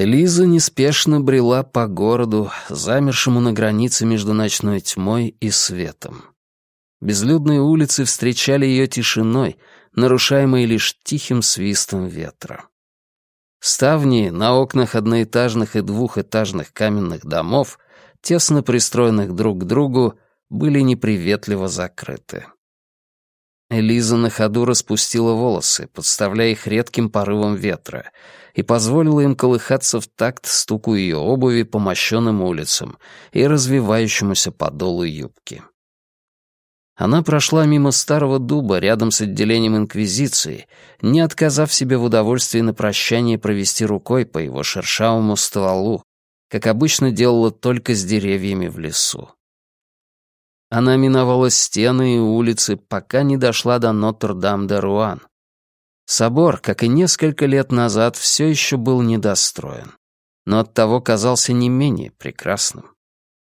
Элиза неспешно брела по городу, замершему на границе между ночной тьмой и светом. Безлюдные улицы встречали ее тишиной, нарушаемой лишь тихим свистом ветра. Ставни на окнах одноэтажных и двухэтажных каменных домов, тесно пристроенных друг к другу, были неприветливо закрыты. Элиза на ходу распустила волосы, подставляя их редким порывом ветра, и позволила им колыхаться в такт стуку ее обуви по мощенным улицам и развивающемуся подолу юбки. Она прошла мимо старого дуба рядом с отделением Инквизиции, не отказав себе в удовольствии на прощание провести рукой по его шершавому стволу, как обычно делала только с деревьями в лесу. Она миновала стены и улицы, пока не дошла до Нотр-Дам-де-Руан. Собор, как и несколько лет назад, все еще был недостроен, но оттого казался не менее прекрасным.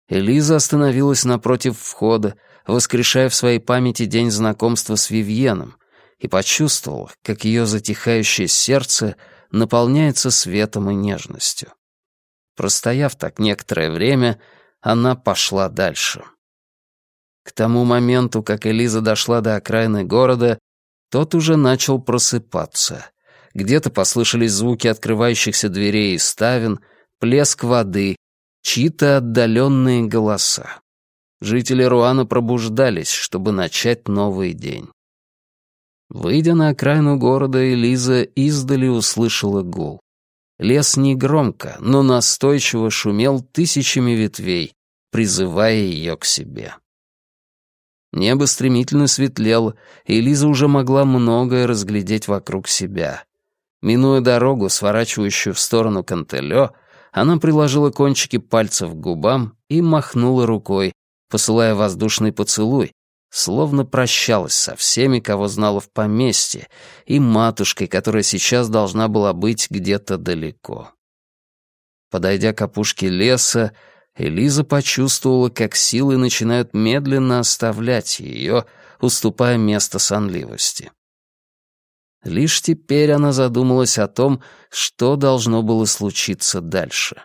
Элиза остановилась напротив входа, воскрешая в своей памяти день знакомства с Вивьеном, и почувствовала, как ее затихающее сердце наполняется светом и нежностью. Простояв так некоторое время, она пошла дальше. К тому моменту, как Элиза дошла до окраины города, тот уже начал просыпаться. Где-то послышались звуки открывающихся дверей и ставен, плеск воды, чьи-то отдаленные голоса. Жители Руана пробуждались, чтобы начать новый день. Выйдя на окраину города, Элиза издали услышала гул. Лес негромко, но настойчиво шумел тысячами ветвей, призывая ее к себе. Небо стремительно светлело, и Элиза уже могла многое разглядеть вокруг себя. Минуя дорогу, сворачивающую в сторону Кантелё, она приложила кончики пальцев к губам и махнула рукой, посылая воздушный поцелуй, словно прощалась со всеми, кого знала в поместье, и матушкой, которая сейчас должна была быть где-то далеко. Подойдя к опушке леса, Элиза почувствовала, как силы начинают медленно оставлять ее, уступая место сонливости. Лишь теперь она задумалась о том, что должно было случиться дальше.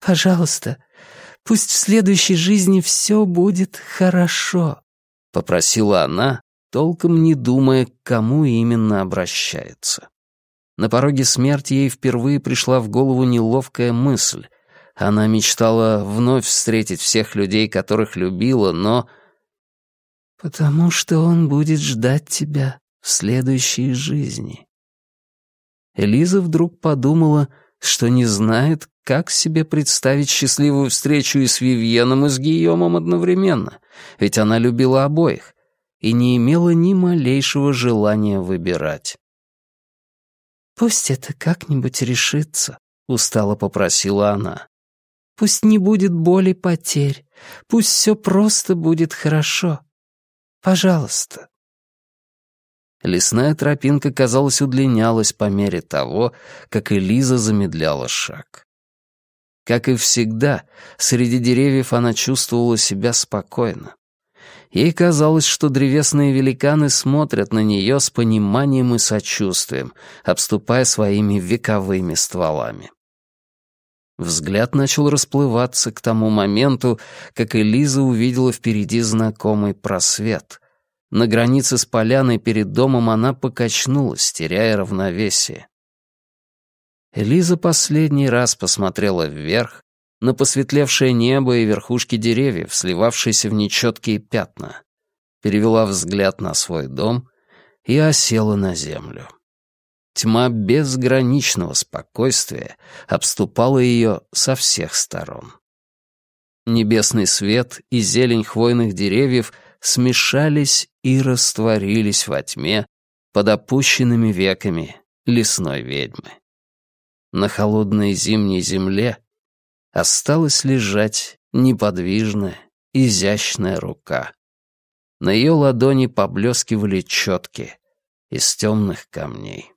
«Пожалуйста, Пусть в следующей жизни все будет хорошо», — попросила она, толком не думая, к кому именно обращается. На пороге смерти ей впервые пришла в голову неловкая мысль. Она мечтала вновь встретить всех людей, которых любила, но... «Потому что он будет ждать тебя в следующей жизни». Элиза вдруг подумала, что не знает, как себе представить счастливую встречу и с Вивьеном, и с Гийомом одновременно? Ведь она любила обоих и не имела ни малейшего желания выбирать. «Пусть это как-нибудь решится», — устало попросила она. «Пусть не будет боли потерь, пусть все просто будет хорошо. Пожалуйста». Лесная тропинка, казалось, удлинялась по мере того, как Элиза замедляла шаг. Как и всегда, среди деревьев она чувствовала себя спокойно. Ей казалось, что древесные великаны смотрят на нее с пониманием и сочувствием, обступая своими вековыми стволами. Взгляд начал расплываться к тому моменту, как Элиза увидела впереди знакомый просвет. На границе с поляной перед домом она покачнулась, теряя равновесие. Элиза последний раз посмотрела вверх, на посветлевшее небо и верхушки деревьев, сливавшиеся в нечеткие пятна, перевела взгляд на свой дом и осела на землю. Тьма безграничного спокойствия обступала ее со всех сторон. Небесный свет и зелень хвойных деревьев смешались и растворились во тьме под опущенными веками лесной ведьмы на холодной зимней земле осталась лежать неподвижная, изящная рука. На ее ладони поблескивали четки из темных камней.